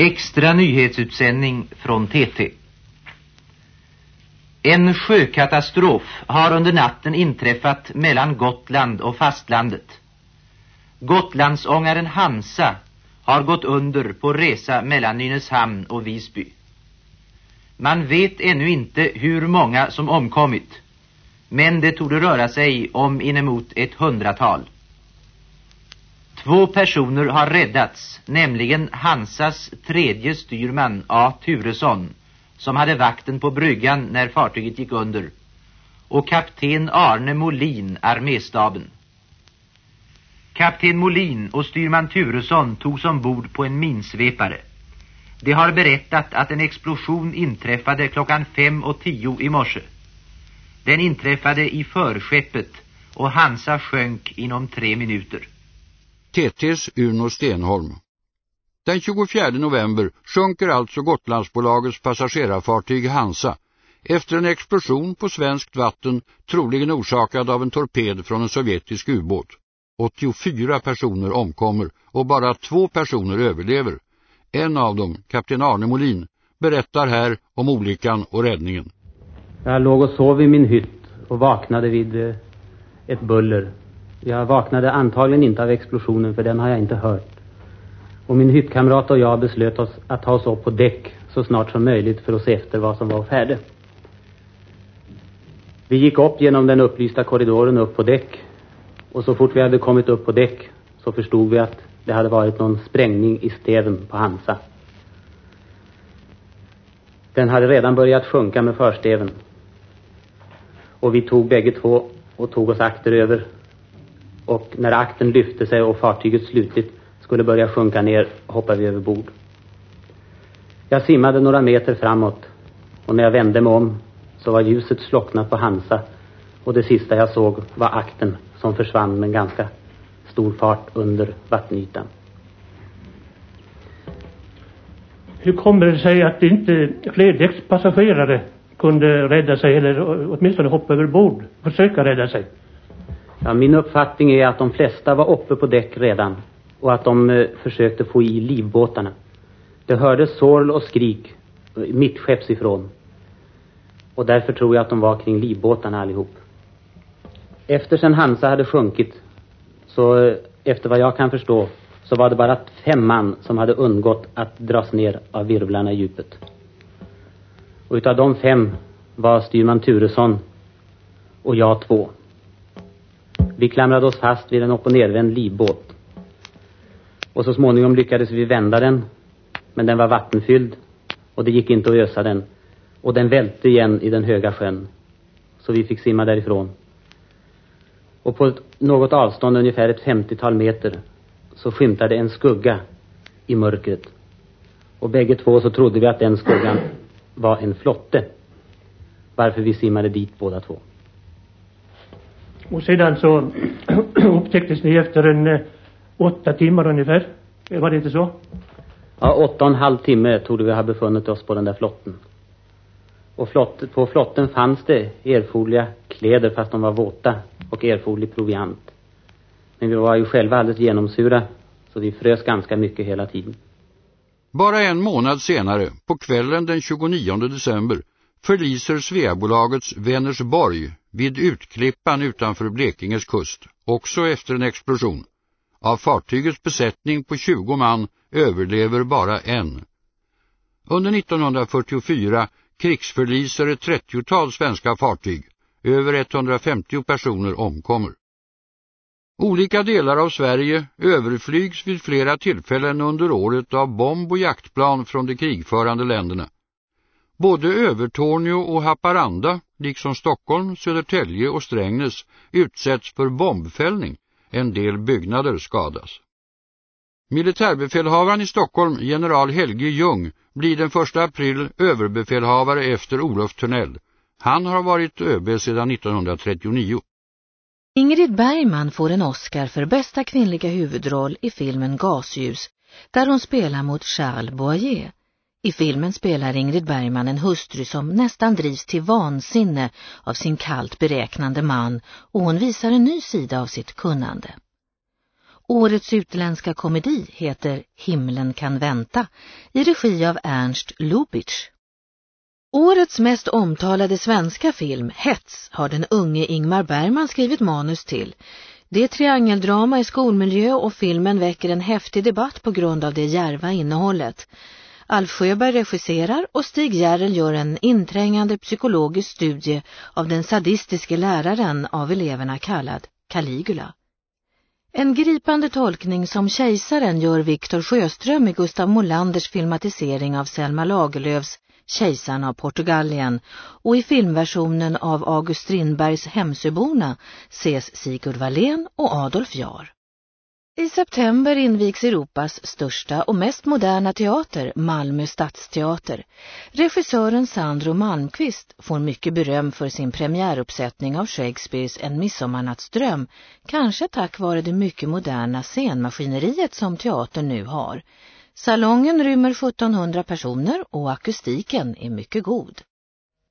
Extra nyhetsutsändning från TT. En sjökatastrof har under natten inträffat mellan Gotland och fastlandet. Gotlandsångaren Hansa har gått under på resa mellan Nynäshamn och Visby. Man vet ännu inte hur många som omkommit, men det torde röra sig om inemot ett hundratal. Två personer har räddats, nämligen Hansas tredje styrman A. Turesson, som hade vakten på bryggan när fartyget gick under, och kapten Arne Molin, arméstaben. Kapten Molin och styrman Turesson togs ombord på en minsvepare. De har berättat att en explosion inträffade klockan fem och tio i morse. Den inträffade i förskeppet och Hansa sjönk inom tre minuter. TTs Uno Stenholm. Den 24 november sjunker alltså Gotlandsbolagets passagerarfartyg Hansa efter en explosion på svenskt vatten troligen orsakad av en torped från en sovjetisk ubåt. 84 personer omkommer och bara två personer överlever. En av dem, kapten Arne Molin, berättar här om olyckan och räddningen. Jag låg och sov i min hytt och vaknade vid eh, ett buller jag vaknade antagligen inte av explosionen för den har jag inte hört. Och min hyttkamrat och jag beslöt oss att ta oss upp på däck så snart som möjligt för att se efter vad som var färde. Vi gick upp genom den upplysta korridoren upp på däck och så fort vi hade kommit upp på däck så förstod vi att det hade varit någon sprängning i steven på Hansa. Den hade redan börjat sjunka med försteven. Och vi tog bägge två och tog oss akter över och när akten lyfte sig och fartyget slutligt skulle börja sjunka ner hoppade vi över bord. Jag simmade några meter framåt och när jag vände mig om så var ljuset slocknat på Hansa och det sista jag såg var akten som försvann med ganska stor fart under vattenytan. Hur kommer det sig att inte flerdäckspassagerare kunde rädda sig eller åtminstone hoppa över bord, försöka rädda sig? Ja, min uppfattning är att de flesta var uppe på däck redan och att de eh, försökte få i livbåtarna. Det hördes sorl och skrik eh, mittskepps ifrån. Och därför tror jag att de var kring livbåtarna allihop. Efter sen Hansa hade sjunkit, så eh, efter vad jag kan förstå, så var det bara fem man som hade undgått att dras ner av virvlarna i djupet. Och utav de fem var styrman Turesson och jag två. Vi klamrade oss fast vid en upp- och nervänd livbåt. Och så småningom lyckades vi vända den. Men den var vattenfylld och det gick inte att ösa den. Och den välte igen i den höga sjön. Så vi fick simma därifrån. Och på något avstånd, ungefär ett femtiotal meter, så skymtade en skugga i mörkret. Och bägge två så trodde vi att den skuggan var en flotte. Varför vi simmade dit båda två. Och sedan så upptäcktes ni efter en eh, åtta timmar ungefär. Var det inte så? Ja, åtta och en halv timme tog vi ha befunnit oss på den där flotten. Och flott, på flotten fanns det erforderliga kläder fast de var våta och erforderlig proviant. Men vi var ju själva alldeles genomsura så vi frös ganska mycket hela tiden. Bara en månad senare, på kvällen den 29 december, förliser Sveabolagets Vänersborg vid Utklippan utanför Blekinges kust, också efter en explosion. Av fartygets besättning på 20 man överlever bara en. Under 1944 krigsförliser ett 30-tal svenska fartyg. Över 150 personer omkommer. Olika delar av Sverige överflygs vid flera tillfällen under året av bomb- och jaktplan från de krigförande länderna. Både Övertorneå och Haparanda, liksom Stockholm, Södertälje och Strängnäs, utsätts för bombfällning. En del byggnader skadas. Militärbefälhavaren i Stockholm, general Helge Ljung, blir den 1 april överbefälhavare efter Olof Törnell. Han har varit ÖB sedan 1939. Ingrid Bergman får en Oscar för bästa kvinnliga huvudroll i filmen Gasljus, där hon spelar mot Charles Boyer. I filmen spelar Ingrid Bergman en hustru som nästan drivs till vansinne av sin kallt beräknande man och hon visar en ny sida av sitt kunnande. Årets utländska komedi heter Himlen kan vänta i regi av Ernst Lubitsch. Årets mest omtalade svenska film, Hets, har den unge Ingmar Bergman skrivit manus till. Det är triangeldrama i skolmiljö och filmen väcker en häftig debatt på grund av det järva innehållet. Alf Sjöberg regisserar och Stig Järrel gör en inträngande psykologisk studie av den sadistiske läraren av eleverna kallad Caligula. En gripande tolkning som kejsaren gör Viktor Sjöström i Gustav Molanders filmatisering av Selma Lagerlöfs Kejsaren av Portugalien och i filmversionen av August Strindbergs Hemsöborna ses Sigurd Wallén och Adolf Jar. I september invigs Europas största och mest moderna teater, Malmö stadsteater. Regissören Sandro Malmqvist får mycket beröm för sin premiäruppsättning av Shakespeares En midsommarnattsdröm, kanske tack vare det mycket moderna scenmaskineriet som teatern nu har. Salongen rymmer 1700 personer och akustiken är mycket god.